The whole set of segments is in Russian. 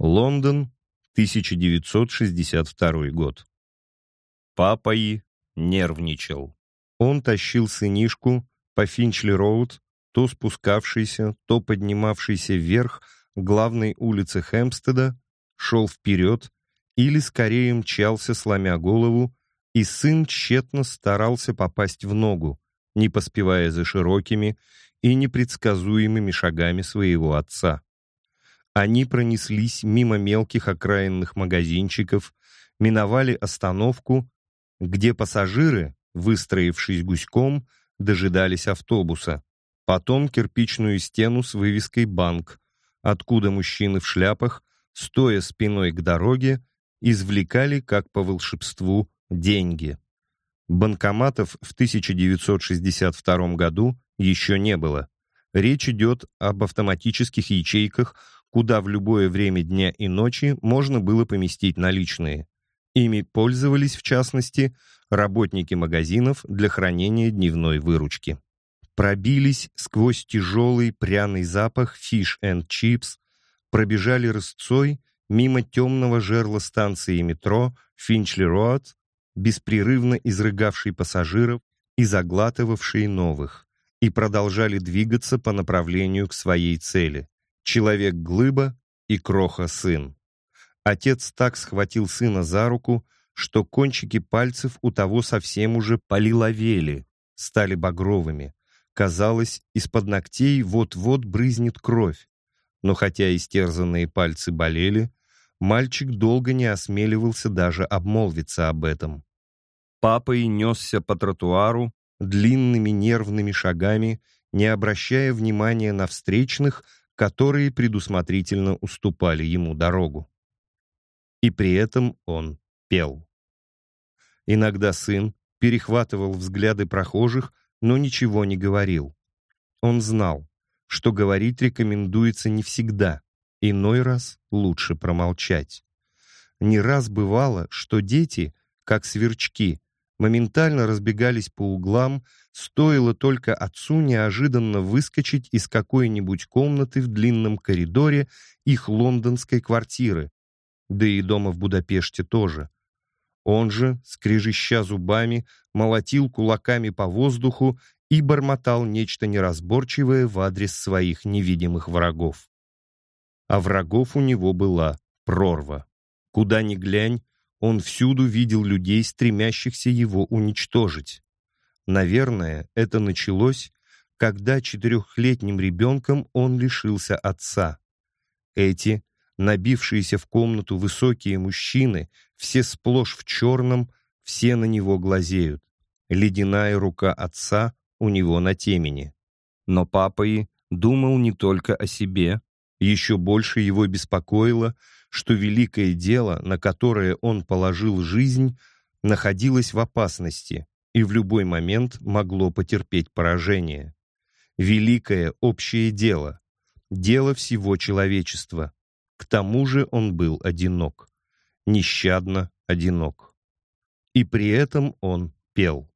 Лондон, 1962 год. Папа и нервничал. Он тащил сынишку по Финчли-Роуд, то спускавшийся, то поднимавшийся вверх главной улицы Хэмпстеда, шел вперед или скорее мчался, сломя голову, и сын тщетно старался попасть в ногу, не поспевая за широкими и непредсказуемыми шагами своего отца. Они пронеслись мимо мелких окраинных магазинчиков, миновали остановку, где пассажиры, выстроившись гуськом, дожидались автобуса, потом кирпичную стену с вывеской «Банк», откуда мужчины в шляпах, стоя спиной к дороге, извлекали, как по волшебству, деньги. Банкоматов в 1962 году еще не было. Речь идет об автоматических ячейках, куда в любое время дня и ночи можно было поместить наличные. Ими пользовались, в частности, работники магазинов для хранения дневной выручки. Пробились сквозь тяжелый пряный запах фиш and чипс, пробежали рысцой мимо темного жерла станции метро Финчли-Роад, беспрерывно изрыгавшей пассажиров и заглатывавшей новых, и продолжали двигаться по направлению к своей цели. Человек-глыба и кроха-сын. Отец так схватил сына за руку, что кончики пальцев у того совсем уже полиловели, стали багровыми. Казалось, из-под ногтей вот-вот брызнет кровь. Но хотя истерзанные пальцы болели, мальчик долго не осмеливался даже обмолвиться об этом. Папа и несся по тротуару длинными нервными шагами, не обращая внимания на встречных, которые предусмотрительно уступали ему дорогу. И при этом он пел. Иногда сын перехватывал взгляды прохожих, но ничего не говорил. Он знал, что говорить рекомендуется не всегда, иной раз лучше промолчать. Не раз бывало, что дети, как сверчки, моментально разбегались по углам, стоило только отцу неожиданно выскочить из какой-нибудь комнаты в длинном коридоре их лондонской квартиры, да и дома в Будапеште тоже. Он же, скрежеща зубами, молотил кулаками по воздуху и бормотал нечто неразборчивое в адрес своих невидимых врагов. А врагов у него была прорва. Куда ни глянь, он всюду видел людей, стремящихся его уничтожить. Наверное, это началось, когда четырехлетним ребенком он лишился отца. Эти, набившиеся в комнату высокие мужчины, все сплошь в черном, все на него глазеют. Ледяная рука отца у него на темени. Но папа и думал не только о себе, еще больше его беспокоило, что великое дело, на которое он положил жизнь, находилось в опасности и в любой момент могло потерпеть поражение. Великое общее дело, дело всего человечества. К тому же он был одинок, нещадно одинок. И при этом он пел.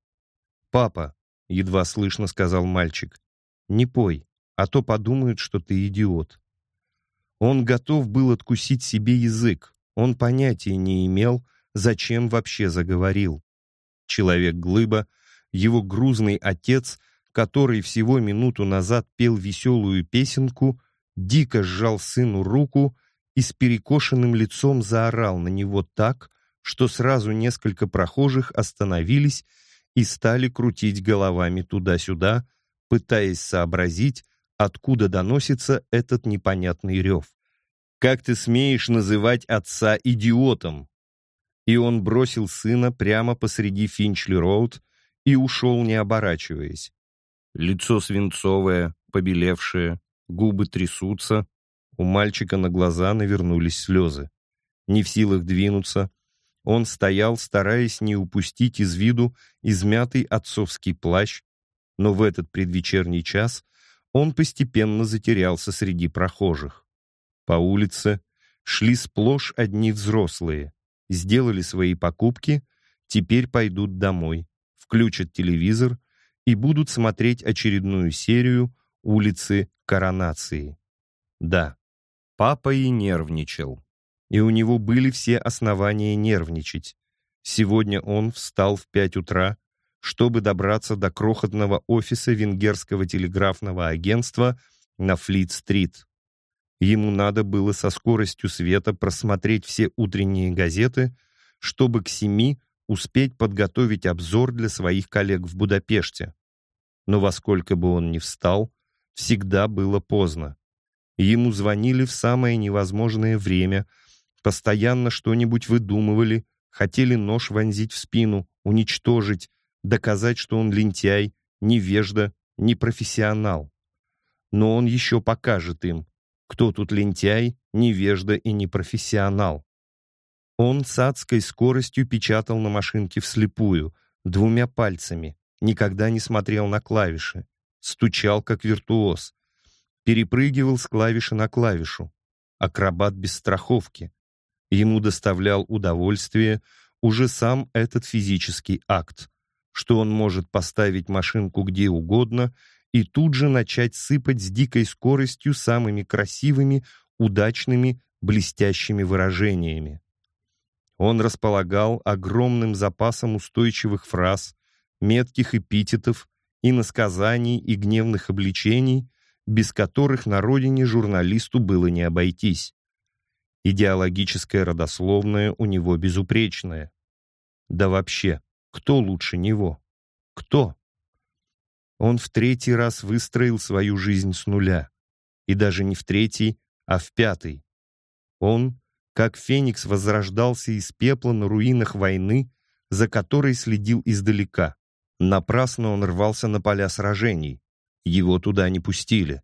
«Папа», — едва слышно сказал мальчик, — «не пой, а то подумают, что ты идиот». Он готов был откусить себе язык, он понятия не имел, зачем вообще заговорил. Человек-глыба, его грузный отец, который всего минуту назад пел веселую песенку, дико сжал сыну руку и с перекошенным лицом заорал на него так, что сразу несколько прохожих остановились и стали крутить головами туда-сюда, пытаясь сообразить, откуда доносится этот непонятный рев. «Как ты смеешь называть отца идиотом?» И он бросил сына прямо посреди Финчли-Роуд и ушел, не оборачиваясь. Лицо свинцовое, побелевшее, губы трясутся, у мальчика на глаза навернулись слезы. Не в силах двинуться, он стоял, стараясь не упустить из виду измятый отцовский плащ, но в этот предвечерний час он постепенно затерялся среди прохожих. По улице шли сплошь одни взрослые, сделали свои покупки, теперь пойдут домой, включат телевизор и будут смотреть очередную серию «Улицы коронации». Да, папа и нервничал. и у него были все основания нервничать. Сегодня он встал в пять утра, чтобы добраться до крохотного офиса венгерского телеграфного агентства на Флит-стрит. Ему надо было со скоростью света просмотреть все утренние газеты, чтобы к семи успеть подготовить обзор для своих коллег в Будапеште. Но во сколько бы он ни встал, всегда было поздно. Ему звонили в самое невозможное время, постоянно что-нибудь выдумывали, хотели нож вонзить в спину, уничтожить, доказать, что он лентяй, невежда, непрофессионал. Но он еще покажет им, кто тут лентяй, невежда и непрофессионал. Он с адской скоростью печатал на машинке вслепую, двумя пальцами, никогда не смотрел на клавиши, стучал как виртуоз, перепрыгивал с клавиши на клавишу, акробат без страховки. Ему доставлял удовольствие уже сам этот физический акт, что он может поставить машинку где угодно и тут же начать сыпать с дикой скоростью самыми красивыми, удачными, блестящими выражениями. Он располагал огромным запасом устойчивых фраз, метких эпитетов, иносказаний и гневных обличений, без которых на родине журналисту было не обойтись. Идеологическое родословное у него безупречное. Да вообще, кто лучше него? Кто? Он в третий раз выстроил свою жизнь с нуля. И даже не в третий, а в пятый. Он как Феникс возрождался из пепла на руинах войны, за которой следил издалека. Напрасно он рвался на поля сражений. Его туда не пустили.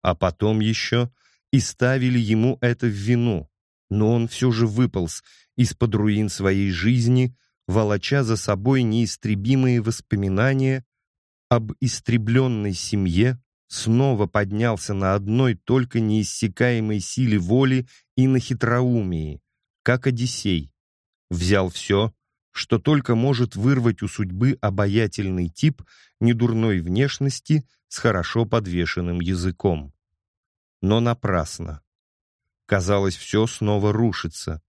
А потом еще и ставили ему это в вину. Но он все же выполз из-под руин своей жизни, волоча за собой неистребимые воспоминания об истребленной семье, снова поднялся на одной только неиссякаемой силе воли и на хитроумии, как Одиссей. Взял все, что только может вырвать у судьбы обаятельный тип недурной внешности с хорошо подвешенным языком. Но напрасно. Казалось, все снова рушится,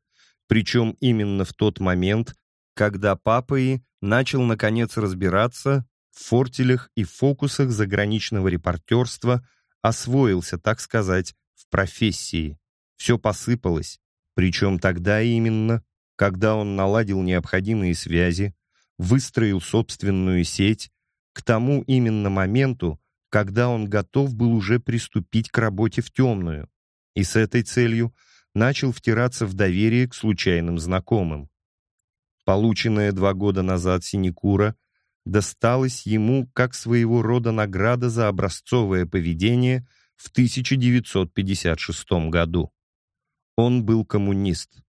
причем именно в тот момент, когда Папаи начал наконец разбираться в фортелях и фокусах заграничного репортерства освоился, так сказать, в профессии. Все посыпалось, причем тогда именно, когда он наладил необходимые связи, выстроил собственную сеть, к тому именно моменту, когда он готов был уже приступить к работе в темную, и с этой целью начал втираться в доверие к случайным знакомым. Полученная два года назад синекура досталась ему как своего рода награда за образцовое поведение в 1956 году. Он был коммунист.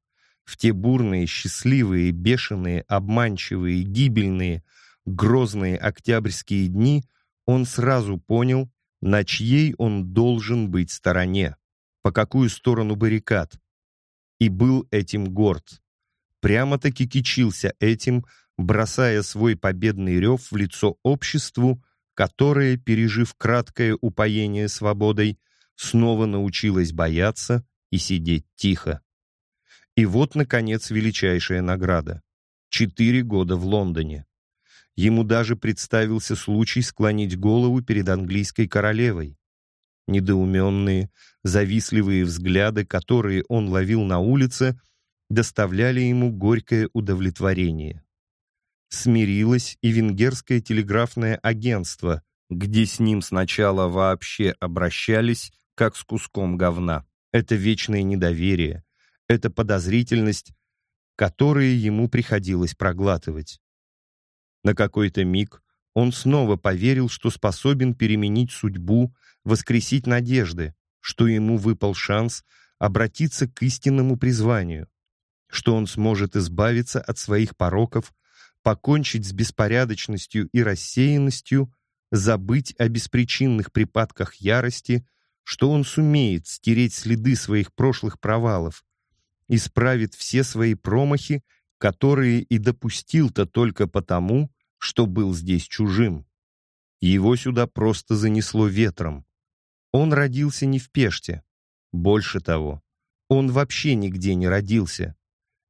В те бурные, счастливые, бешеные, обманчивые, гибельные, грозные октябрьские дни он сразу понял, на чьей он должен быть стороне, по какую сторону баррикад. И был этим горд. Прямо-таки кичился этим, бросая свой победный рев в лицо обществу, которое, пережив краткое упоение свободой, снова научилось бояться и сидеть тихо. И вот, наконец, величайшая награда. Четыре года в Лондоне. Ему даже представился случай склонить голову перед английской королевой. Недоуменные, завистливые взгляды, которые он ловил на улице, доставляли ему горькое удовлетворение смирилось и венгерское телеграфное агентство, где с ним сначала вообще обращались, как с куском говна. Это вечное недоверие, это подозрительность, которые ему приходилось проглатывать. На какой-то миг он снова поверил, что способен переменить судьбу, воскресить надежды, что ему выпал шанс обратиться к истинному призванию, что он сможет избавиться от своих пороков покончить с беспорядочностью и рассеянностью, забыть о беспричинных припадках ярости, что он сумеет стереть следы своих прошлых провалов, исправит все свои промахи, которые и допустил-то только потому, что был здесь чужим. Его сюда просто занесло ветром. Он родился не в Пеште. Больше того, Он вообще нигде не родился.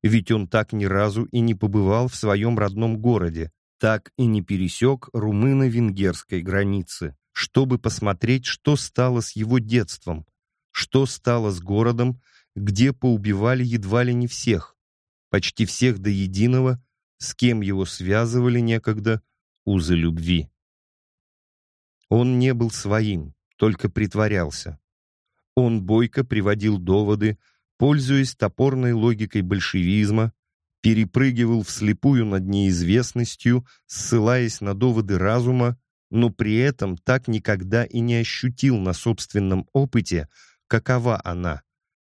Ведь он так ни разу и не побывал в своем родном городе, так и не пересек румыно-венгерской границы, чтобы посмотреть, что стало с его детством, что стало с городом, где поубивали едва ли не всех, почти всех до единого, с кем его связывали некогда узы любви. Он не был своим, только притворялся. Он бойко приводил доводы, пользуясь топорной логикой большевизма, перепрыгивал вслепую над неизвестностью, ссылаясь на доводы разума, но при этом так никогда и не ощутил на собственном опыте, какова она,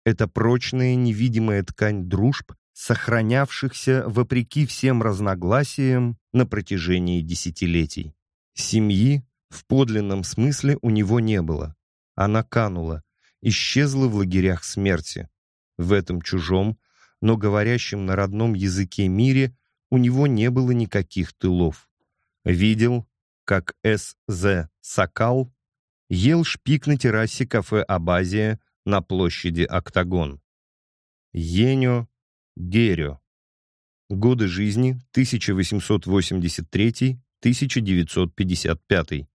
эта прочная невидимая ткань дружб, сохранявшихся вопреки всем разногласиям на протяжении десятилетий. Семьи в подлинном смысле у него не было. Она канула, исчезла в лагерях смерти. В этом чужом, но говорящем на родном языке мире у него не было никаких тылов. Видел, как С.З. Сакал ел шпик на террасе кафе «Абазия» на площади Октагон. Енё Герё. Годы жизни 1883-1955.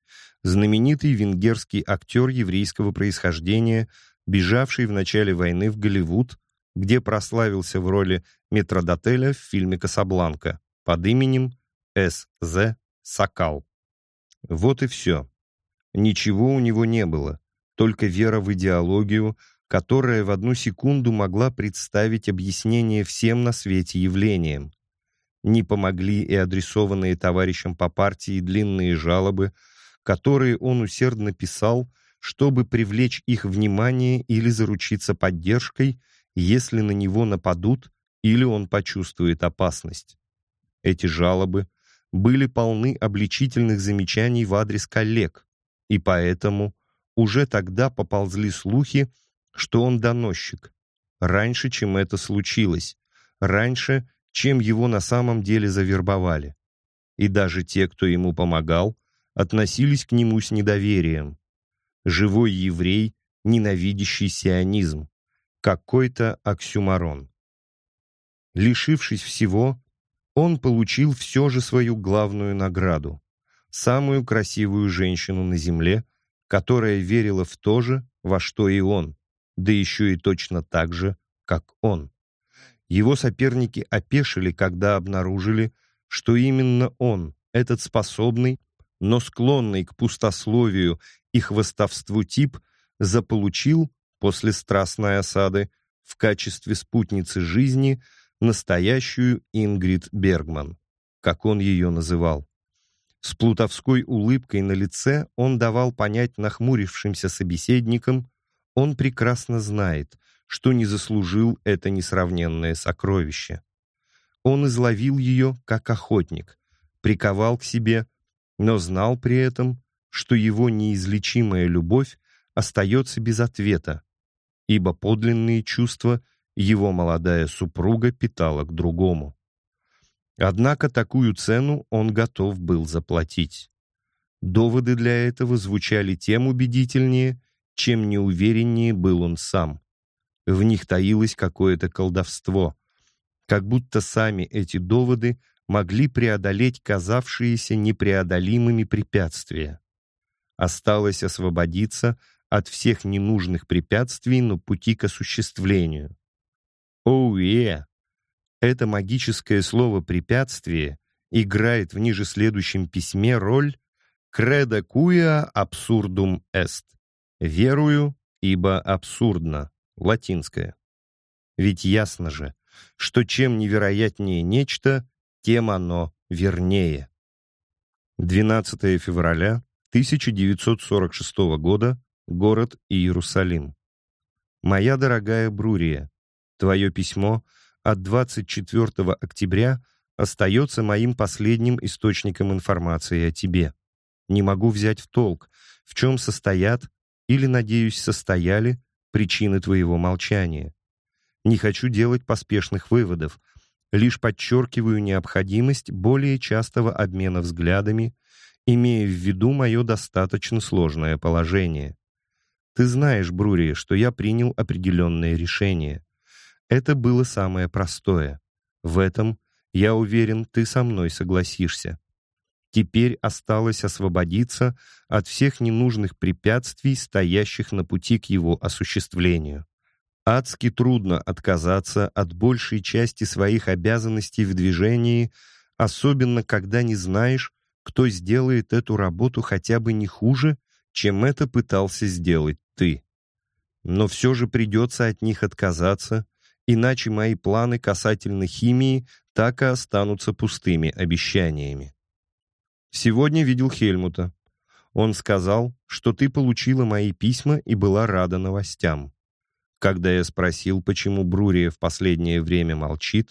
Знаменитый венгерский актер еврейского происхождения, бежавший в начале войны в Голливуд, где прославился в роли метродотеля в фильме «Касабланка» под именем С.З. Сакал. Вот и все. Ничего у него не было, только вера в идеологию, которая в одну секунду могла представить объяснение всем на свете явлениям. Не помогли и адресованные товарищам по партии длинные жалобы, которые он усердно писал, чтобы привлечь их внимание или заручиться поддержкой, если на него нападут или он почувствует опасность. Эти жалобы были полны обличительных замечаний в адрес коллег, и поэтому уже тогда поползли слухи, что он доносчик, раньше, чем это случилось, раньше, чем его на самом деле завербовали. И даже те, кто ему помогал, относились к нему с недоверием. Живой еврей, ненавидящий сионизм. Какой-то оксюмарон. Лишившись всего, он получил все же свою главную награду — самую красивую женщину на земле, которая верила в то же, во что и он, да еще и точно так же, как он. Его соперники опешили, когда обнаружили, что именно он, этот способный, но склонный к пустословию и хвостовству тип, заполучил, после страстной осады, в качестве спутницы жизни настоящую Ингрид Бергман, как он ее называл. С плутовской улыбкой на лице он давал понять нахмурившимся собеседникам, он прекрасно знает, что не заслужил это несравненное сокровище. Он изловил ее, как охотник, приковал к себе, но знал при этом, что его неизлечимая любовь остается без ответа, ибо подлинные чувства его молодая супруга питала к другому. Однако такую цену он готов был заплатить. Доводы для этого звучали тем убедительнее, чем неувереннее был он сам. В них таилось какое-то колдовство, как будто сами эти доводы могли преодолеть казавшиеся непреодолимыми препятствия. Осталось освободиться от всех ненужных препятствий на пути к осуществлению. Оу, oh, Это магическое слово «препятствие» играет в ниже следующем письме роль «credo quia absurdum est» «Верую, ибо абсурдно» латинское. Ведь ясно же, что чем невероятнее нечто, тем оно вернее. 12 февраля 1946 года, город Иерусалим. Моя дорогая Брурия, твое письмо от 24 октября остается моим последним источником информации о тебе. Не могу взять в толк, в чем состоят или, надеюсь, состояли причины твоего молчания. Не хочу делать поспешных выводов, лишь подчеркиваю необходимость более частого обмена взглядами, имея в виду мое достаточно сложное положение. Ты знаешь, Брури, что я принял определенное решение. Это было самое простое. В этом, я уверен, ты со мной согласишься. Теперь осталось освободиться от всех ненужных препятствий, стоящих на пути к его осуществлению. Адски трудно отказаться от большей части своих обязанностей в движении, особенно когда не знаешь, кто сделает эту работу хотя бы не хуже, чем это пытался сделать ты. Но все же придется от них отказаться, иначе мои планы касательно химии так и останутся пустыми обещаниями. Сегодня видел Хельмута. Он сказал, что ты получила мои письма и была рада новостям. Когда я спросил, почему Брурия в последнее время молчит,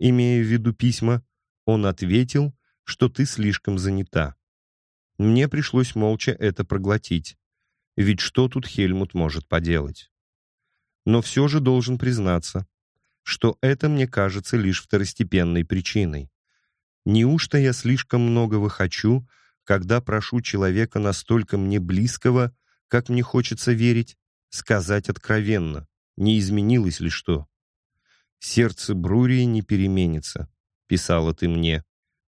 имея в виду письма, он ответил, что ты слишком занята. Мне пришлось молча это проглотить, ведь что тут Хельмут может поделать? Но все же должен признаться, что это мне кажется лишь второстепенной причиной. Неужто я слишком многого хочу, когда прошу человека настолько мне близкого, как мне хочется верить, сказать откровенно, не изменилось ли что? «Сердце Брурии не переменится», — писала ты мне.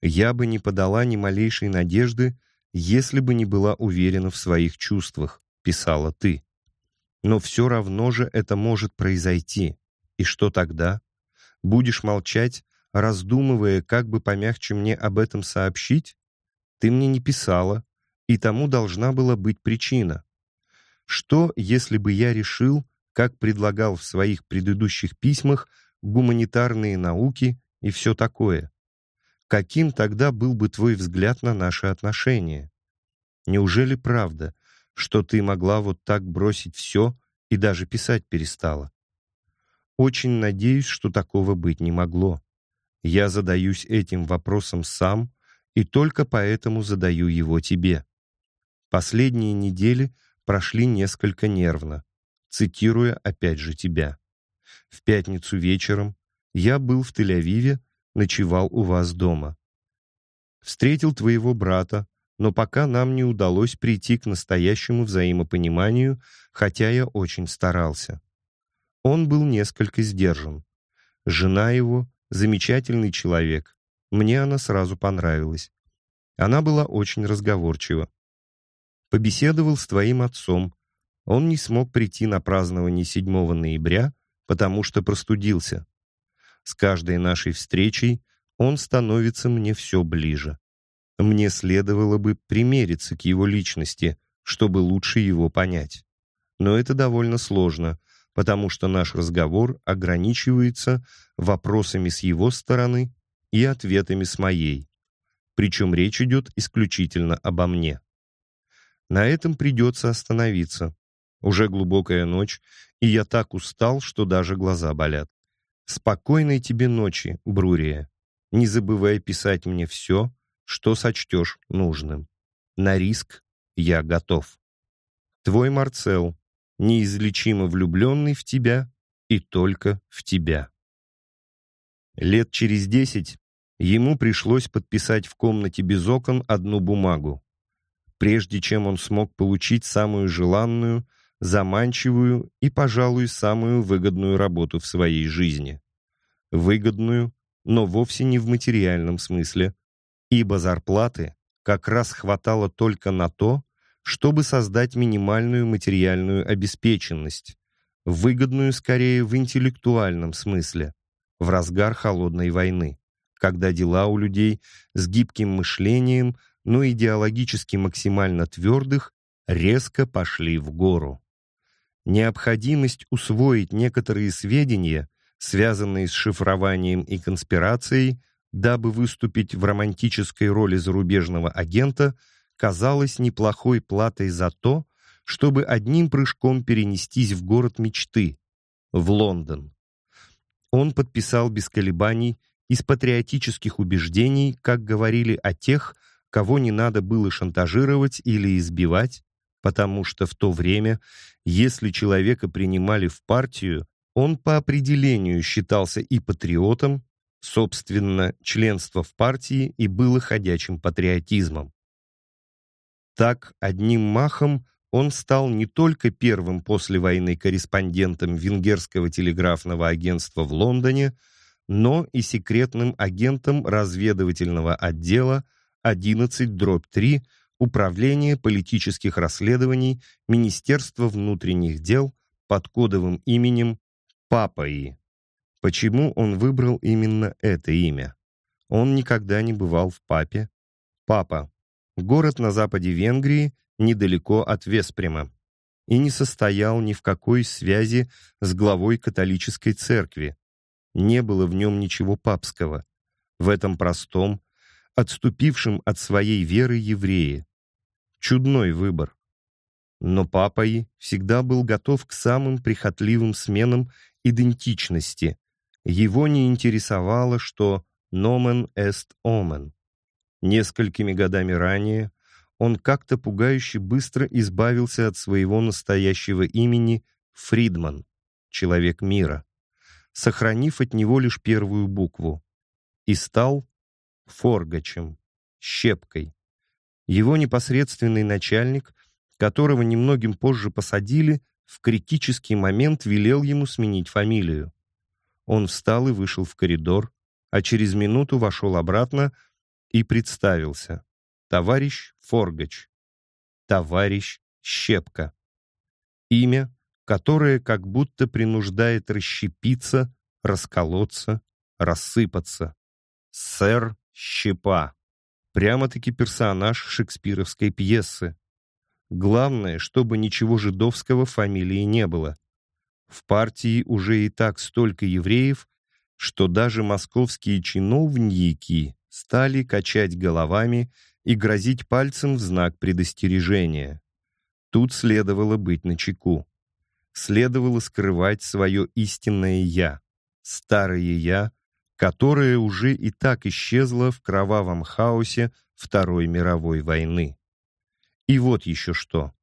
«Я бы не подала ни малейшей надежды, если бы не была уверена в своих чувствах», — писала ты. «Но все равно же это может произойти. И что тогда? Будешь молчать, раздумывая, как бы помягче мне об этом сообщить? Ты мне не писала, и тому должна была быть причина. Что, если бы я решил, как предлагал в своих предыдущих письмах, гуманитарные науки и все такое? Каким тогда был бы твой взгляд на наши отношения? Неужели правда, что ты могла вот так бросить все и даже писать перестала? Очень надеюсь, что такого быть не могло. Я задаюсь этим вопросом сам и только поэтому задаю его тебе. Последние недели прошли несколько нервно, цитируя опять же тебя. В пятницу вечером я был в Тель-Авиве, ночевал у вас дома. Встретил твоего брата, но пока нам не удалось прийти к настоящему взаимопониманию, хотя я очень старался. Он был несколько сдержан. Жена его — замечательный человек. Мне она сразу понравилась. Она была очень разговорчива. Побеседовал с твоим отцом. Он не смог прийти на празднование 7 ноября, потому что простудился. С каждой нашей встречей он становится мне все ближе. Мне следовало бы примериться к его личности, чтобы лучше его понять. Но это довольно сложно — потому что наш разговор ограничивается вопросами с его стороны и ответами с моей. Причем речь идет исключительно обо мне. На этом придется остановиться. Уже глубокая ночь, и я так устал, что даже глаза болят. Спокойной тебе ночи, Брурия. Не забывай писать мне все, что сочтешь нужным. На риск я готов. Твой Марцел, неизлечимо влюбленный в тебя и только в тебя. Лет через десять ему пришлось подписать в комнате без окон одну бумагу, прежде чем он смог получить самую желанную, заманчивую и, пожалуй, самую выгодную работу в своей жизни. Выгодную, но вовсе не в материальном смысле, ибо зарплаты как раз хватало только на то, чтобы создать минимальную материальную обеспеченность, выгодную скорее в интеллектуальном смысле, в разгар холодной войны, когда дела у людей с гибким мышлением, но идеологически максимально твердых, резко пошли в гору. Необходимость усвоить некоторые сведения, связанные с шифрованием и конспирацией, дабы выступить в романтической роли зарубежного агента – казалось неплохой платой за то, чтобы одним прыжком перенестись в город мечты, в Лондон. Он подписал без колебаний из патриотических убеждений, как говорили о тех, кого не надо было шантажировать или избивать, потому что в то время, если человека принимали в партию, он по определению считался и патриотом, собственно, членство в партии и было ходячим патриотизмом. Так, одним махом он стал не только первым после войны корреспондентом венгерского телеграфного агентства в Лондоне, но и секретным агентом разведывательного отдела 11-3 Управления политических расследований Министерства внутренних дел под кодовым именем Папаи. Почему он выбрал именно это имя? Он никогда не бывал в Папе. Папа — город на западе Венгрии, недалеко от Веспрема, и не состоял ни в какой связи с главой католической церкви. Не было в нем ничего папского. В этом простом, отступившем от своей веры евреи. Чудной выбор. Но Папаи всегда был готов к самым прихотливым сменам идентичности, его не интересовало, что «nomen est omen». Несколькими годами ранее он как-то пугающе быстро избавился от своего настоящего имени Фридман, человек мира, сохранив от него лишь первую букву, и стал Форгачем, щепкой. Его непосредственный начальник, которого немногим позже посадили, в критический момент велел ему сменить фамилию. Он встал и вышел в коридор, а через минуту вошел обратно и представился. Товарищ Форгач. Товарищ Щепка. Имя, которое как будто принуждает расщепиться, расколоться, рассыпаться. Сэр Щепа. Прямо-таки персонаж шекспировской пьесы. Главное, чтобы ничего жидовского фамилии не было. В партии уже и так столько евреев, что даже московские чиновники стали качать головами и грозить пальцем в знак предостережения. Тут следовало быть начеку. Следовало скрывать свое истинное «я», старое «я», которое уже и так исчезло в кровавом хаосе Второй мировой войны. И вот еще что.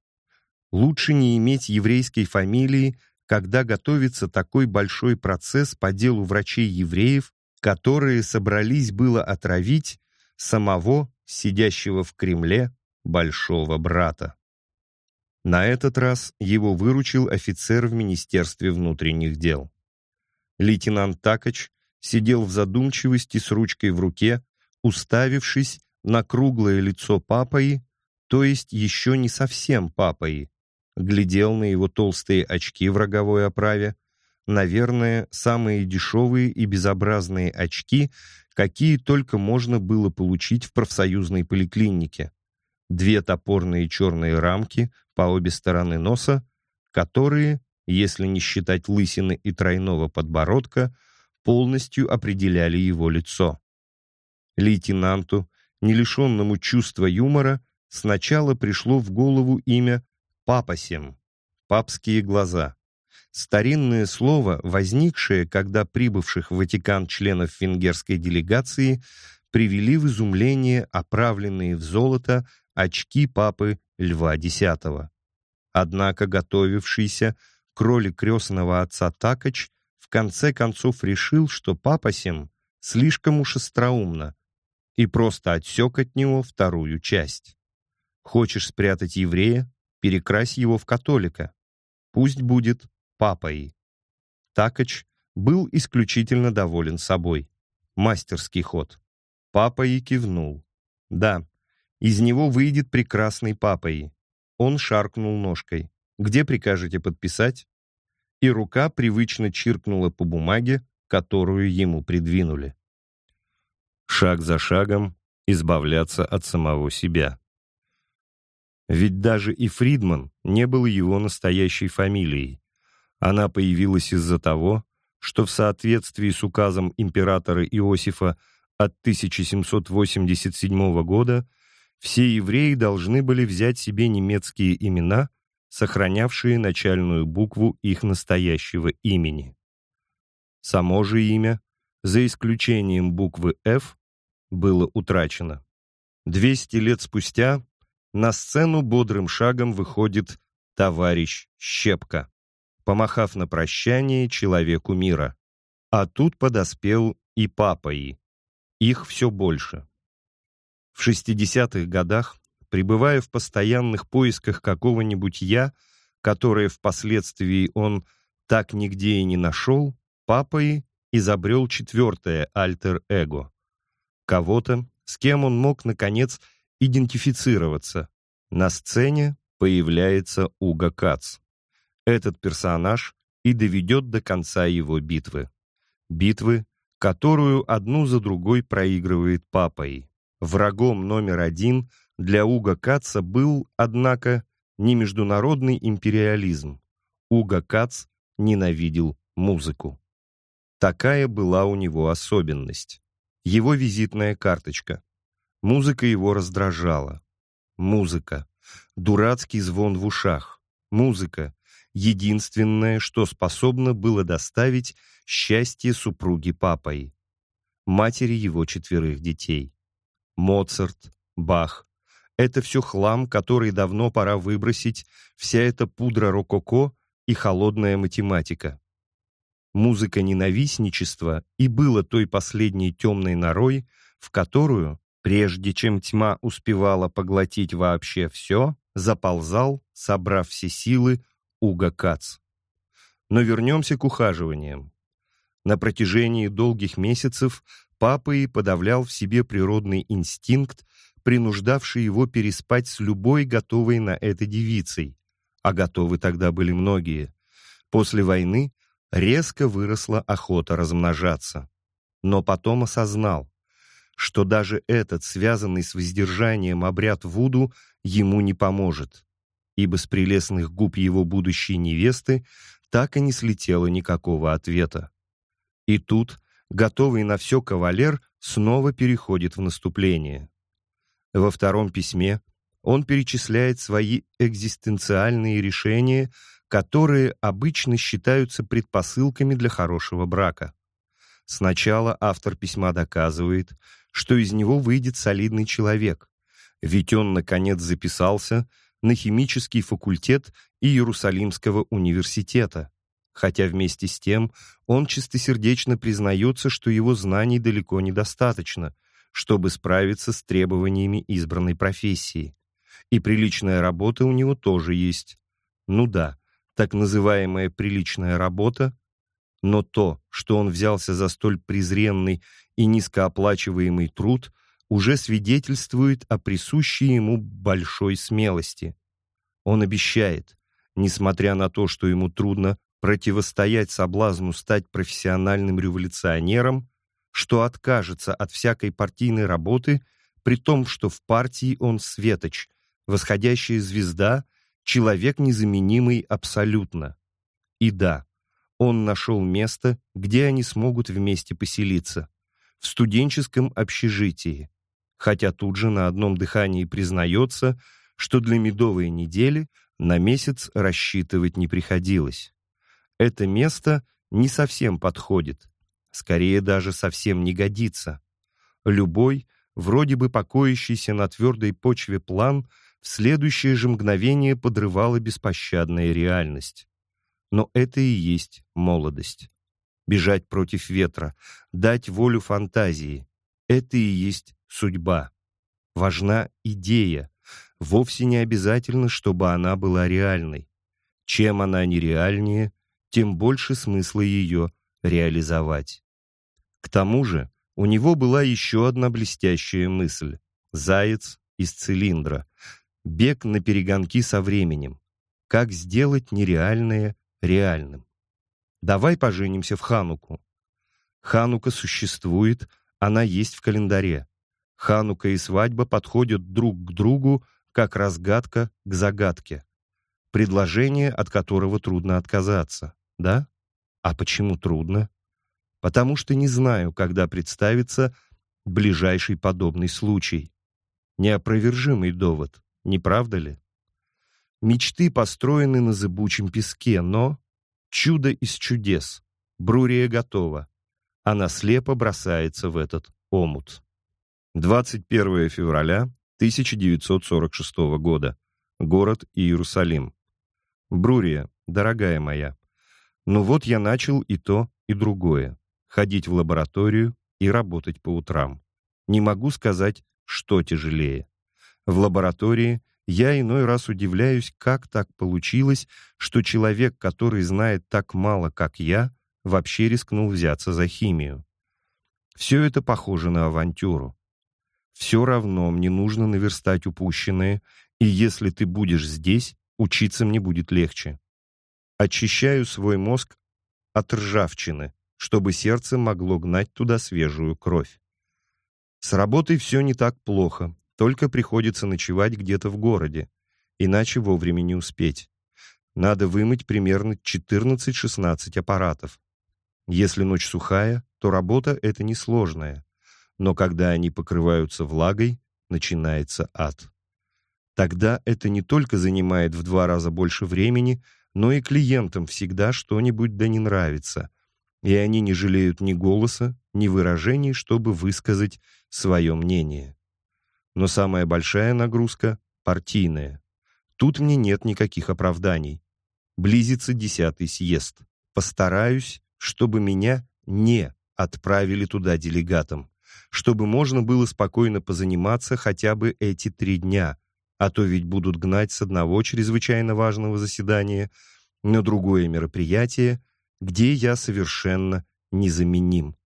Лучше не иметь еврейской фамилии, когда готовится такой большой процесс по делу врачей-евреев, которые собрались было отравить самого, сидящего в Кремле, большого брата. На этот раз его выручил офицер в Министерстве внутренних дел. Лейтенант Такач сидел в задумчивости с ручкой в руке, уставившись на круглое лицо папой, то есть еще не совсем папой, глядел на его толстые очки в роговой оправе, наверное, самые дешевые и безобразные очки, какие только можно было получить в профсоюзной поликлинике. Две топорные черные рамки по обе стороны носа, которые, если не считать лысины и тройного подбородка, полностью определяли его лицо. Лейтенанту, не лишенному чувства юмора, сначала пришло в голову имя Папасем, папские глаза. Старинное слово, возникшее, когда прибывших в Ватикан членов венгерской делегации привели в изумление оправленные в золото очки папы Льва X. Однако готовившийся к роли крестного отца Такач конце концов решил, что папасем слишком уж остроумно, и просто отсек от него вторую часть. Хочешь спрятать еврея? перекрась его в католика. Пусть будет папой. Такач был исключительно доволен собой. Мастерский ход. Папой кивнул. Да, из него выйдет прекрасный папой. Он шаркнул ножкой. Где прикажете подписать? И рука привычно чиркнула по бумаге, которую ему придвинули. Шаг за шагом избавляться от самого себя. Ведь даже и Фридман не был его настоящей фамилией. Она появилась из-за того, что в соответствии с указом императора Иосифа от 1787 года все евреи должны были взять себе немецкие имена, сохранявшие начальную букву их настоящего имени. Само же имя, за исключением буквы «Ф», было утрачено. 200 лет спустя на сцену бодрым шагом выходит товарищ Щепка, помахав на прощание человеку мира. А тут подоспел и папа Их все больше. В 60-х годах пребывая в постоянных поисках какого-нибудь «я», которое впоследствии он так нигде и не нашел, Папой изобрел четвертое альтер-эго. Кого-то, с кем он мог, наконец, идентифицироваться. На сцене появляется Уга Кац. Этот персонаж и доведет до конца его битвы. Битвы, которую одну за другой проигрывает Папой. Врагом номер один для Уга Каца был, однако, не международный империализм. Уга Кац ненавидел музыку. Такая была у него особенность. Его визитная карточка. Музыка его раздражала. Музыка. Дурацкий звон в ушах. Музыка. Единственное, что способно было доставить счастье супруги папой. Матери его четверых детей. Моцарт, Бах. Это все хлам, который давно пора выбросить, вся эта пудра рококо и холодная математика. Музыка ненавистничества и было той последней темной норой, в которую, прежде чем тьма успевала поглотить вообще все, заползал, собрав все силы, Уга Кац. Но вернемся к ухаживаниям. На протяжении долгих месяцев папа и подавлял в себе природный инстинкт, принуждавший его переспать с любой готовой на это девицей, а готовы тогда были многие. После войны резко выросла охота размножаться. Но потом осознал, что даже этот, связанный с воздержанием обряд Вуду, ему не поможет, ибо с прелестных губ его будущей невесты так и не слетело никакого ответа. И тут, готовый на все кавалер, снова переходит в наступление. Во втором письме он перечисляет свои экзистенциальные решения, которые обычно считаются предпосылками для хорошего брака. Сначала автор письма доказывает, что из него выйдет солидный человек, ведь он, наконец, записался на химический факультет Иерусалимского университета, хотя вместе с тем он чистосердечно признается, что его знаний далеко недостаточно, чтобы справиться с требованиями избранной профессии. И приличная работа у него тоже есть. Ну да, так называемая приличная работа, но то, что он взялся за столь презренный и низкооплачиваемый труд, уже свидетельствует о присущей ему большой смелости. Он обещает, несмотря на то, что ему трудно противостоять соблазну стать профессиональным революционером, что откажется от всякой партийной работы, при том, что в партии он светоч, восходящая звезда, человек незаменимый абсолютно. И да, он нашел место, где они смогут вместе поселиться, в студенческом общежитии, хотя тут же на одном дыхании признается, что для медовой недели на месяц рассчитывать не приходилось. Это место не совсем подходит, скорее даже совсем не годится. Любой, вроде бы покоящийся на твердой почве план — в следующее же мгновение подрывала беспощадная реальность. Но это и есть молодость. Бежать против ветра, дать волю фантазии — это и есть судьба. Важна идея, вовсе не обязательно, чтобы она была реальной. Чем она нереальнее, тем больше смысла ее реализовать. К тому же у него была еще одна блестящая мысль — заяц из цилиндра, Бег на перегонки со временем. Как сделать нереальное реальным. Давай поженимся в Хануку. Ханука существует, она есть в календаре. Ханука и свадьба подходят друг к другу, как разгадка к загадке. Предложение, от которого трудно отказаться, да? А почему трудно? Потому что не знаю, когда представится ближайший подобный случай. Неопровержимый довод. Не правда ли? Мечты построены на зыбучем песке, но... Чудо из чудес. Брурия готова. Она слепо бросается в этот омут. 21 февраля 1946 года. Город Иерусалим. Брурия, дорогая моя, ну вот я начал и то, и другое. Ходить в лабораторию и работать по утрам. Не могу сказать, что тяжелее. В лаборатории я иной раз удивляюсь, как так получилось, что человек, который знает так мало, как я, вообще рискнул взяться за химию. Все это похоже на авантюру. Все равно мне нужно наверстать упущенное, и если ты будешь здесь, учиться мне будет легче. Очищаю свой мозг от ржавчины, чтобы сердце могло гнать туда свежую кровь. С работой все не так плохо, только приходится ночевать где-то в городе, иначе вовремя не успеть. Надо вымыть примерно 14-16 аппаратов. Если ночь сухая, то работа — это несложная, но когда они покрываются влагой, начинается ад. Тогда это не только занимает в два раза больше времени, но и клиентам всегда что-нибудь да не нравится, и они не жалеют ни голоса, ни выражений, чтобы высказать свое мнение. Но самая большая нагрузка — партийная. Тут мне нет никаких оправданий. Близится десятый съезд. Постараюсь, чтобы меня не отправили туда делегатом, чтобы можно было спокойно позаниматься хотя бы эти три дня, а то ведь будут гнать с одного чрезвычайно важного заседания на другое мероприятие, где я совершенно незаменим.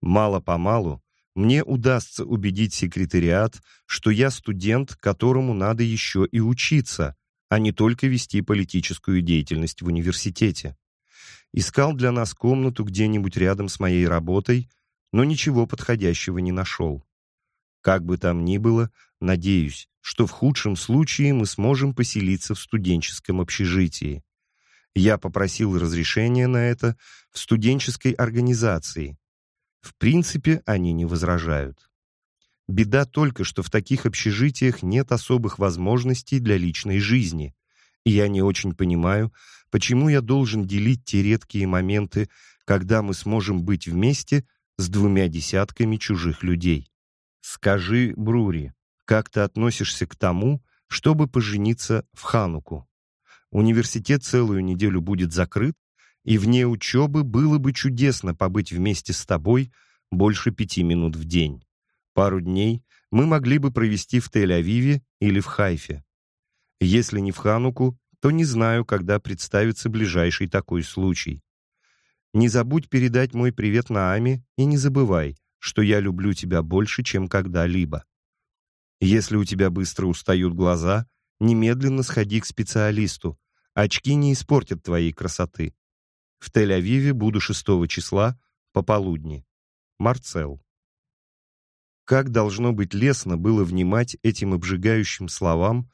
Мало-помалу мне удастся убедить секретариат, что я студент, которому надо еще и учиться, а не только вести политическую деятельность в университете. Искал для нас комнату где-нибудь рядом с моей работой, но ничего подходящего не нашел. Как бы там ни было, надеюсь, что в худшем случае мы сможем поселиться в студенческом общежитии. Я попросил разрешения на это в студенческой организации. В принципе, они не возражают. Беда только, что в таких общежитиях нет особых возможностей для личной жизни, и я не очень понимаю, почему я должен делить те редкие моменты, когда мы сможем быть вместе с двумя десятками чужих людей. Скажи, Брури, как ты относишься к тому, чтобы пожениться в Хануку? Университет целую неделю будет закрыт, и вне учебы было бы чудесно побыть вместе с тобой больше пяти минут в день. Пару дней мы могли бы провести в Тель-Авиве или в Хайфе. Если не в Хануку, то не знаю, когда представится ближайший такой случай. Не забудь передать мой привет Нааме и не забывай, что я люблю тебя больше, чем когда-либо. Если у тебя быстро устают глаза, немедленно сходи к специалисту. Очки не испортят твоей красоты. В Тель-Авиве буду 6 числа пополудни. Марцел. Как должно быть лестно было внимать этим обжигающим словам,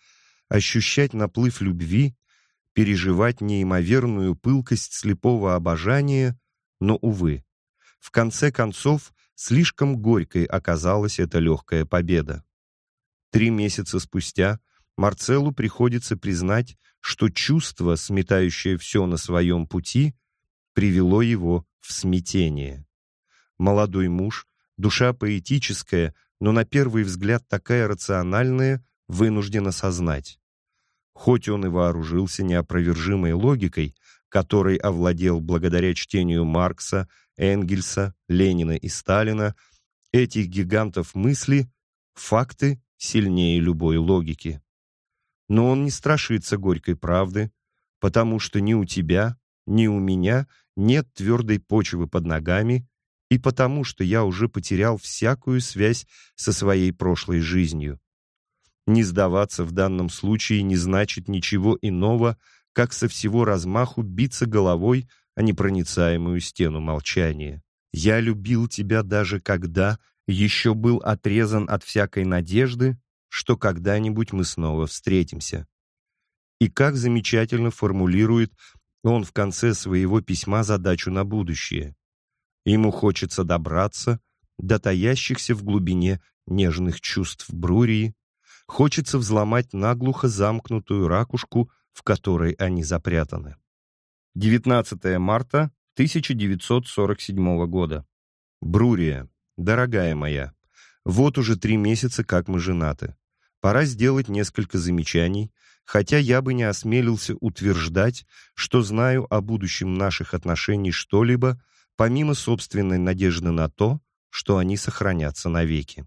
ощущать наплыв любви, переживать неимоверную пылкость слепого обожания, но, увы, в конце концов, слишком горькой оказалась эта легкая победа. Три месяца спустя Марцеллу приходится признать, что чувство, сметающее все на своем пути, привело его в смятение. Молодой муж, душа поэтическая, но на первый взгляд такая рациональная, вынужден осознать. Хоть он и вооружился неопровержимой логикой, которой овладел благодаря чтению Маркса, Энгельса, Ленина и Сталина, этих гигантов мысли, факты сильнее любой логики. Но он не страшится горькой правды, потому что ни у тебя, ни у меня нет твердой почвы под ногами, и потому что я уже потерял всякую связь со своей прошлой жизнью. Не сдаваться в данном случае не значит ничего иного, как со всего размаху биться головой о непроницаемую стену молчания. Я любил тебя даже когда еще был отрезан от всякой надежды, что когда-нибудь мы снова встретимся. И как замечательно формулирует он в конце своего письма задачу на будущее. Ему хочется добраться до таящихся в глубине нежных чувств Брурии, хочется взломать наглухо замкнутую ракушку, в которой они запрятаны. 19 марта 1947 года. Брурия, дорогая моя, вот уже три месяца, как мы женаты. Пора сделать несколько замечаний, хотя я бы не осмелился утверждать, что знаю о будущем наших отношений что-либо, помимо собственной надежды на то, что они сохранятся навеки.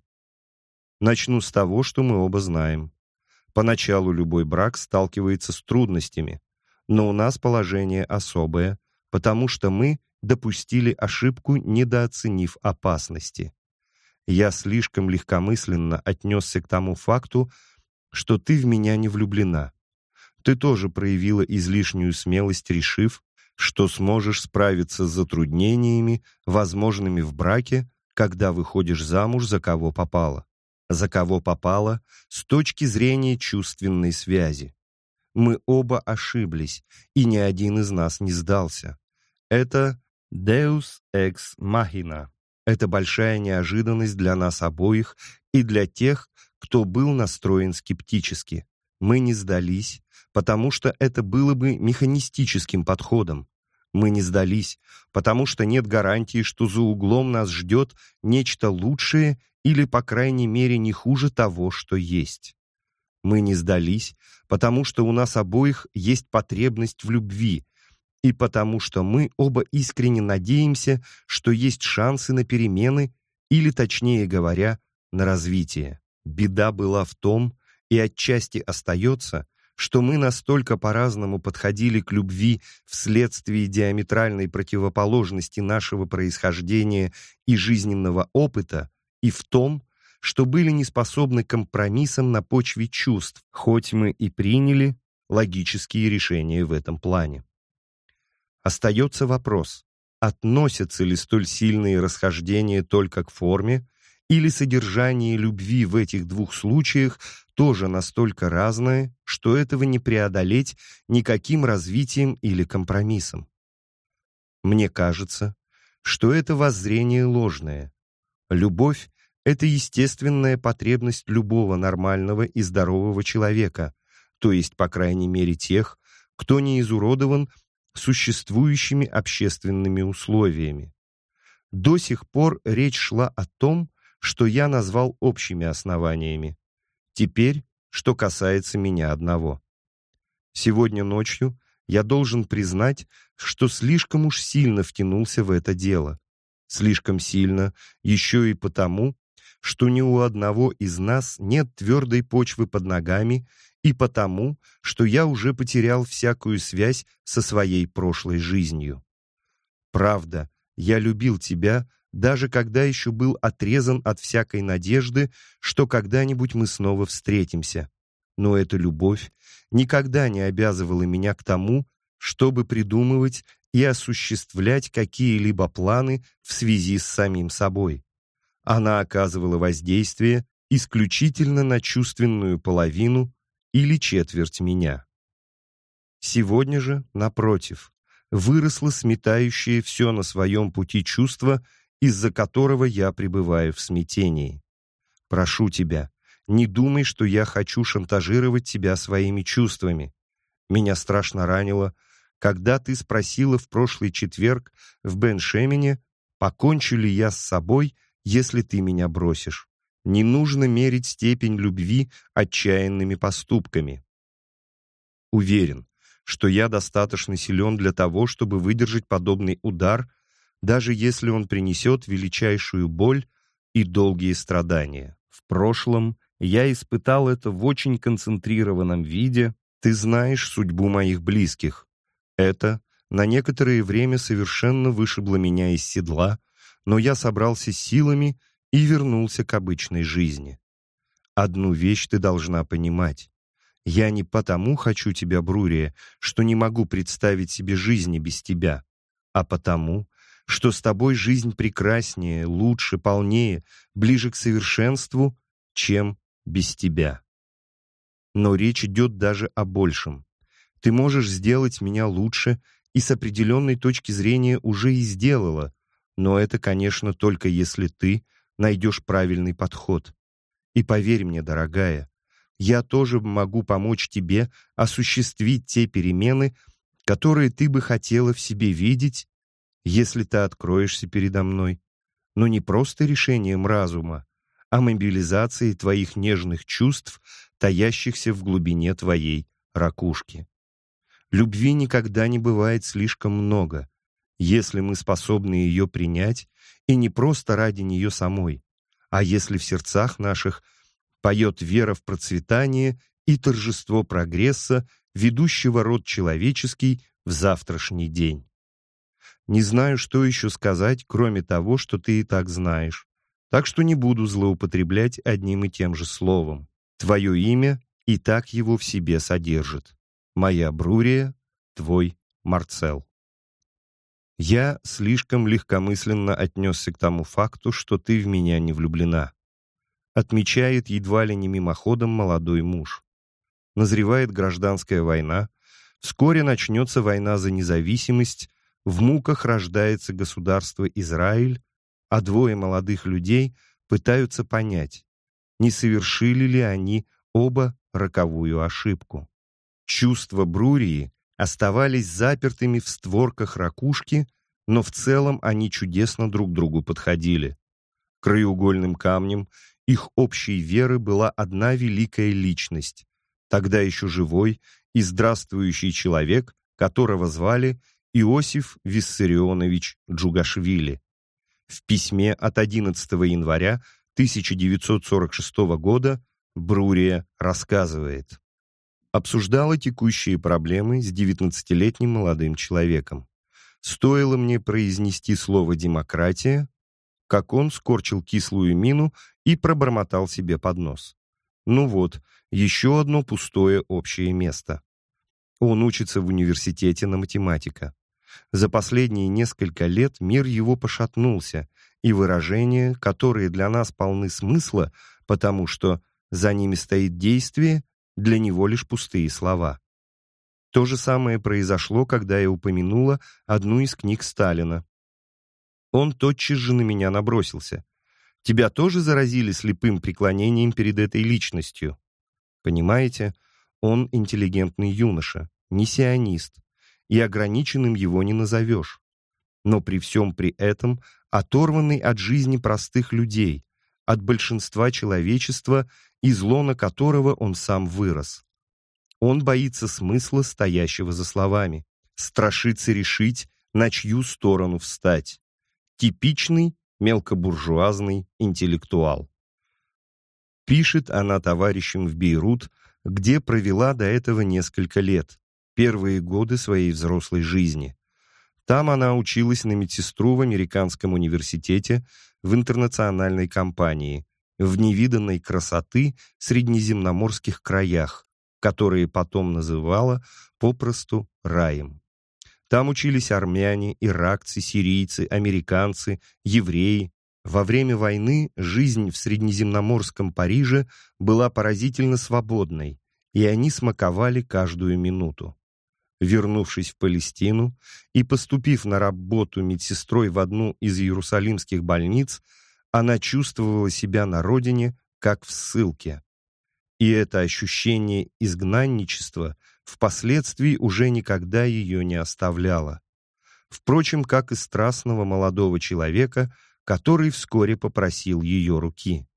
Начну с того, что мы оба знаем. Поначалу любой брак сталкивается с трудностями, но у нас положение особое, потому что мы допустили ошибку, недооценив опасности. Я слишком легкомысленно отнесся к тому факту, что ты в меня не влюблена. Ты тоже проявила излишнюю смелость, решив, что сможешь справиться с затруднениями, возможными в браке, когда выходишь замуж за кого попало. За кого попало с точки зрения чувственной связи. Мы оба ошиблись, и ни один из нас не сдался. Это Deus ex machina. Это большая неожиданность для нас обоих и для тех, кто был настроен скептически. Мы не сдались, потому что это было бы механистическим подходом. Мы не сдались, потому что нет гарантии, что за углом нас ждет нечто лучшее или, по крайней мере, не хуже того, что есть. Мы не сдались, потому что у нас обоих есть потребность в любви, и потому что мы оба искренне надеемся, что есть шансы на перемены или, точнее говоря, на развитие. Беда была в том, и отчасти остается, что мы настолько по-разному подходили к любви вследствие диаметральной противоположности нашего происхождения и жизненного опыта, и в том, что были не способны компромиссам на почве чувств, хоть мы и приняли логические решения в этом плане. Остается вопрос, относятся ли столь сильные расхождения только к форме, или содержание любви в этих двух случаях тоже настолько разное, что этого не преодолеть никаким развитием или компромиссом. Мне кажется, что это воззрение ложное. Любовь — это естественная потребность любого нормального и здорового человека, то есть, по крайней мере, тех, кто не изуродован существующими общественными условиями. До сих пор речь шла о том, что я назвал общими основаниями. Теперь, что касается меня одного. Сегодня ночью я должен признать, что слишком уж сильно втянулся в это дело. Слишком сильно, еще и потому, что ни у одного из нас нет твердой почвы под ногами и потому, что я уже потерял всякую связь со своей прошлой жизнью. Правда, я любил тебя, даже когда еще был отрезан от всякой надежды, что когда-нибудь мы снова встретимся. Но эта любовь никогда не обязывала меня к тому, чтобы придумывать и осуществлять какие-либо планы в связи с самим собой. Она оказывала воздействие исключительно на чувственную половину или четверть меня. Сегодня же, напротив, выросло сметающее все на своем пути чувство, из-за которого я пребываю в смятении. Прошу тебя, не думай, что я хочу шантажировать тебя своими чувствами. Меня страшно ранило, когда ты спросила в прошлый четверг в Беншемине, покончу ли я с собой, если ты меня бросишь. Не нужно мерить степень любви отчаянными поступками. Уверен, что я достаточно силен для того, чтобы выдержать подобный удар, даже если он принесет величайшую боль и долгие страдания. В прошлом я испытал это в очень концентрированном виде. Ты знаешь судьбу моих близких. Это на некоторое время совершенно вышибло меня из седла, но я собрался силами и вернулся к обычной жизни. Одну вещь ты должна понимать. Я не потому хочу тебя, Брурия, что не могу представить себе жизни без тебя, а потому, что с тобой жизнь прекраснее, лучше, полнее, ближе к совершенству, чем без тебя. Но речь идет даже о большем. Ты можешь сделать меня лучше и с определенной точки зрения уже и сделала, но это, конечно, только если ты найдешь правильный подход. И поверь мне, дорогая, я тоже могу помочь тебе осуществить те перемены, которые ты бы хотела в себе видеть, если ты откроешься передо мной, но не просто решением разума, а мобилизацией твоих нежных чувств, таящихся в глубине твоей ракушки. Любви никогда не бывает слишком много, если мы способны ее принять, и не просто ради нее самой, а если в сердцах наших поет вера в процветание и торжество прогресса, ведущего род человеческий в завтрашний день. Не знаю, что еще сказать, кроме того, что ты и так знаешь. Так что не буду злоупотреблять одним и тем же словом. Твое имя и так его в себе содержит. Моя Брурия, твой Марцел. Я слишком легкомысленно отнесся к тому факту, что ты в меня не влюблена. Отмечает едва ли не мимоходом молодой муж. Назревает гражданская война, вскоре начнется война за независимость, в муках рождается государство Израиль, а двое молодых людей пытаются понять, не совершили ли они оба роковую ошибку. Чувства Брурии оставались запертыми в створках ракушки, но в целом они чудесно друг другу подходили. Краеугольным камнем их общей веры была одна великая личность, тогда еще живой и здравствующий человек, которого звали Иосиф Виссарионович Джугашвили. В письме от 11 января 1946 года Брурия рассказывает обсуждала текущие проблемы с 19-летним молодым человеком. Стоило мне произнести слово «демократия», как он скорчил кислую мину и пробормотал себе под нос. Ну вот, еще одно пустое общее место. Он учится в университете на математика. За последние несколько лет мир его пошатнулся, и выражения, которые для нас полны смысла, потому что за ними стоит действие, для него лишь пустые слова. То же самое произошло, когда я упомянула одну из книг Сталина. Он тотчас же на меня набросился. Тебя тоже заразили слепым преклонением перед этой личностью? Понимаете, он интеллигентный юноша, не сионист, и ограниченным его не назовешь. Но при всем при этом оторванный от жизни простых людей, от большинства человечества из лона которого он сам вырос. Он боится смысла, стоящего за словами, страшится решить, на чью сторону встать. Типичный мелкобуржуазный интеллектуал. Пишет она товарищам в Бейрут, где провела до этого несколько лет, первые годы своей взрослой жизни. Там она училась на медсестру в американском университете в интернациональной компании, в невиданной красоты среднеземноморских краях, которые потом называла попросту раем. Там учились армяне, иракцы, сирийцы, американцы, евреи. Во время войны жизнь в среднеземноморском Париже была поразительно свободной, и они смаковали каждую минуту. Вернувшись в Палестину и поступив на работу медсестрой в одну из иерусалимских больниц, она чувствовала себя на родине, как в ссылке. И это ощущение изгнанничества впоследствии уже никогда ее не оставляло. Впрочем, как и страстного молодого человека, который вскоре попросил ее руки.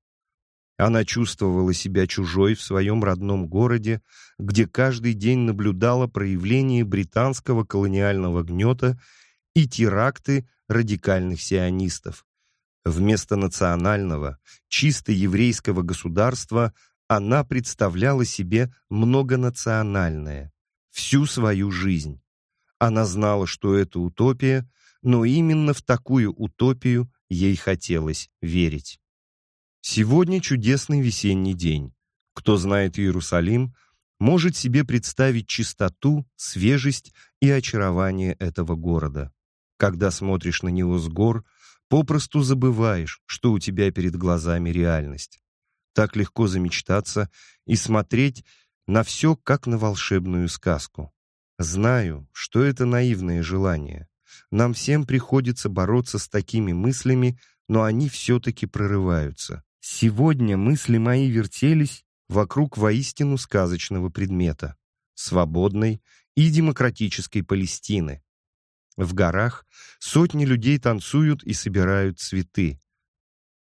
Она чувствовала себя чужой в своем родном городе, где каждый день наблюдала проявление британского колониального гнета и теракты радикальных сионистов, Вместо национального, чисто еврейского государства она представляла себе многонациональное, всю свою жизнь. Она знала, что это утопия, но именно в такую утопию ей хотелось верить. Сегодня чудесный весенний день. Кто знает Иерусалим, может себе представить чистоту, свежесть и очарование этого города. Когда смотришь на него с гор – Попросту забываешь, что у тебя перед глазами реальность. Так легко замечтаться и смотреть на все, как на волшебную сказку. Знаю, что это наивное желание. Нам всем приходится бороться с такими мыслями, но они все-таки прорываются. Сегодня мысли мои вертелись вокруг воистину сказочного предмета — свободной и демократической Палестины, в горах сотни людей танцуют и собирают цветы.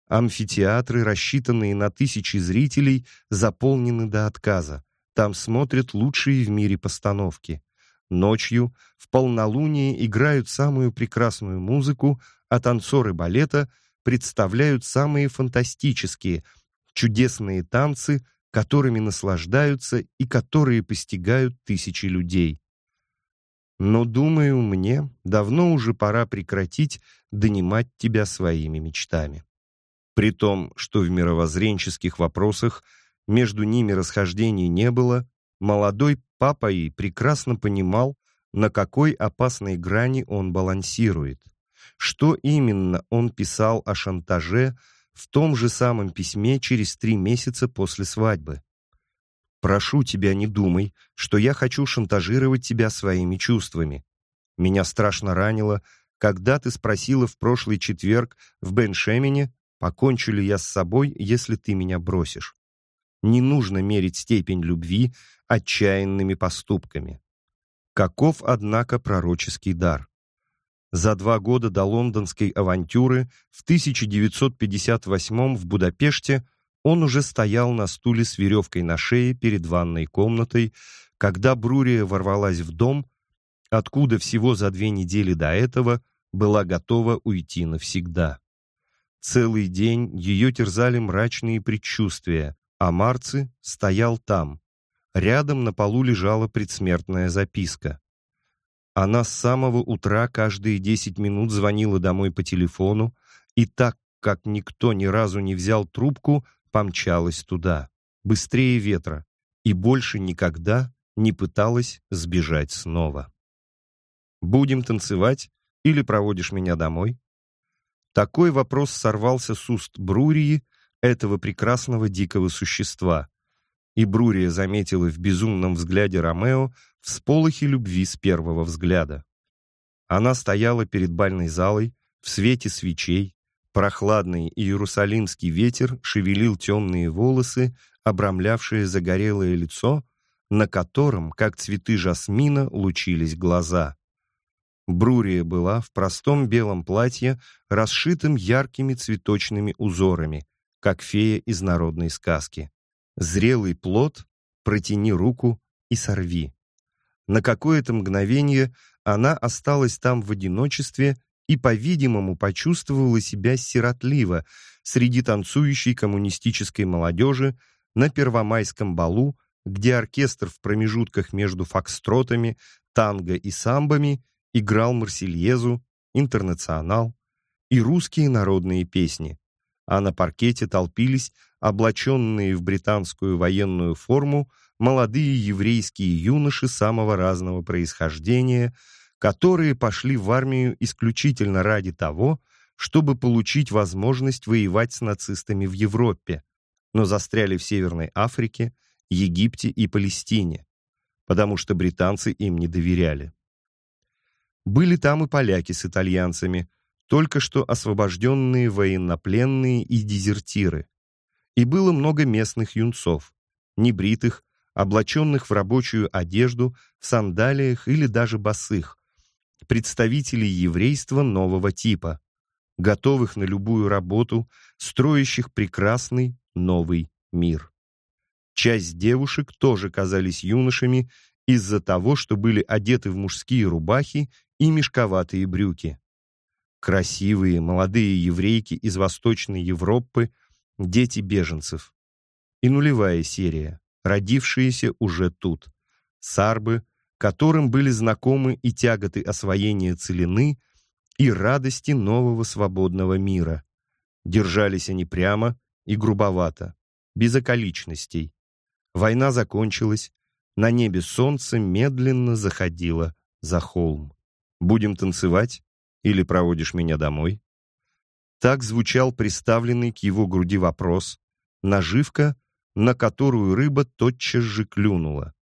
Амфитеатры, рассчитанные на тысячи зрителей, заполнены до отказа. Там смотрят лучшие в мире постановки. Ночью, в полнолуние, играют самую прекрасную музыку, а танцоры балета представляют самые фантастические, чудесные танцы, которыми наслаждаются и которые постигают тысячи людей. Но, думаю, мне давно уже пора прекратить донимать тебя своими мечтами. При том, что в мировоззренческих вопросах между ними расхождений не было, молодой папа и прекрасно понимал, на какой опасной грани он балансирует. Что именно он писал о шантаже в том же самом письме через три месяца после свадьбы. Прошу тебя, не думай, что я хочу шантажировать тебя своими чувствами. Меня страшно ранило, когда ты спросила в прошлый четверг в Беншемине, покончу ли я с собой, если ты меня бросишь. Не нужно мерить степень любви отчаянными поступками. Каков, однако, пророческий дар? За два года до лондонской авантюры в 1958 в Будапеште он уже стоял на стуле с веревкой на шее перед ванной комнатой, когда Брурия ворвалась в дом, откуда всего за две недели до этого была готова уйти навсегда. Целый день ее терзали мрачные предчувствия, а Марци стоял там. Рядом на полу лежала предсмертная записка. Она с самого утра каждые десять минут звонила домой по телефону, и так как никто ни разу не взял трубку, помчалась туда, быстрее ветра, и больше никогда не пыталась сбежать снова. «Будем танцевать или проводишь меня домой?» Такой вопрос сорвался с уст Брурии, этого прекрасного дикого существа, и Брурия заметила в безумном взгляде Ромео всполохи любви с первого взгляда. Она стояла перед бальной залой в свете свечей, Прохладный иерусалимский ветер шевелил темные волосы, обрамлявшие загорелое лицо, на котором, как цветы жасмина, лучились глаза. Брурия была в простом белом платье, расшитым яркими цветочными узорами, как фея из народной сказки. Зрелый плод, протяни руку и сорви. На какое-то мгновение она осталась там в одиночестве и, по-видимому, почувствовала себя сиротливо среди танцующей коммунистической молодежи на Первомайском балу, где оркестр в промежутках между фокстротами, танго и самбами играл марсельезу, интернационал и русские народные песни, а на паркете толпились облаченные в британскую военную форму молодые еврейские юноши самого разного происхождения – которые пошли в армию исключительно ради того, чтобы получить возможность воевать с нацистами в Европе, но застряли в Северной Африке, Египте и Палестине, потому что британцы им не доверяли. Были там и поляки с итальянцами, только что освобожденные военнопленные и дезертиры. И было много местных юнцов, небритых, облаченных в рабочую одежду, в сандалиях или даже босых, представителей еврейства нового типа, готовых на любую работу, строящих прекрасный новый мир. Часть девушек тоже казались юношами из-за того, что были одеты в мужские рубахи и мешковатые брюки. Красивые молодые еврейки из Восточной Европы, дети беженцев. И нулевая серия, родившиеся уже тут. Сарбы, которым были знакомы и тяготы освоения целины, и радости нового свободного мира. Держались они прямо и грубовато, без околичностей. Война закончилась, на небе солнце медленно заходило за холм. «Будем танцевать? Или проводишь меня домой?» Так звучал приставленный к его груди вопрос, наживка, на которую рыба тотчас же клюнула.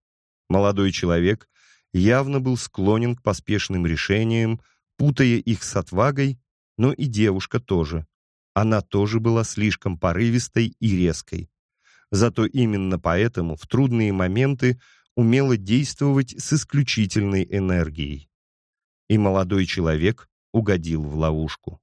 Молодой человек явно был склонен к поспешным решениям, путая их с отвагой, но и девушка тоже. Она тоже была слишком порывистой и резкой. Зато именно поэтому в трудные моменты умела действовать с исключительной энергией. И молодой человек угодил в ловушку.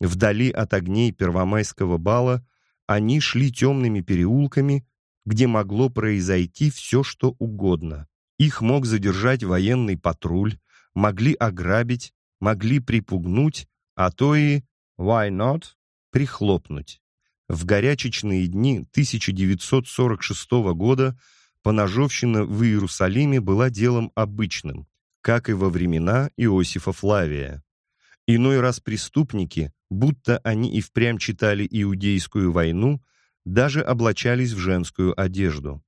Вдали от огней Первомайского бала они шли темными переулками, где могло произойти все, что угодно. Их мог задержать военный патруль, могли ограбить, могли припугнуть, а то и, why not, прихлопнуть. В горячечные дни 1946 года поножовщина в Иерусалиме была делом обычным, как и во времена Иосифа Флавия. Иной раз преступники, будто они и впрямь читали иудейскую войну, даже облачались в женскую одежду.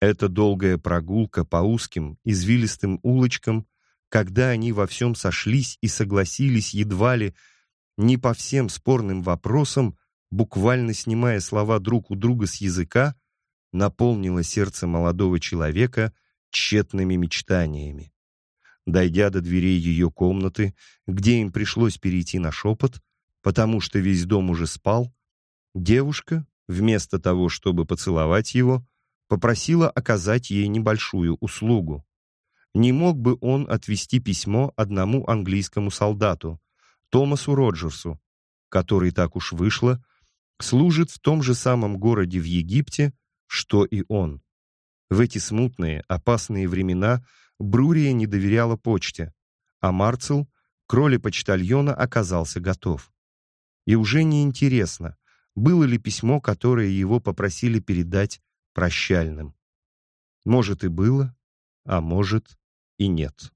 Эта долгая прогулка по узким, извилистым улочкам, когда они во всем сошлись и согласились едва ли не по всем спорным вопросам, буквально снимая слова друг у друга с языка, наполнила сердце молодого человека тщетными мечтаниями. Дойдя до дверей ее комнаты, где им пришлось перейти на шепот, потому что весь дом уже спал, девушка, вместо того, чтобы поцеловать его, попросила оказать ей небольшую услугу. Не мог бы он отвести письмо одному английскому солдату, Томасу Роджерсу, который, так уж вышло, служит в том же самом городе в Египте, что и он. В эти смутные, опасные времена Брурия не доверяла почте, а Марцел к почтальона оказался готов. И уже не интересно, было ли письмо, которое его попросили передать прощальным. Может и было, а может и нет.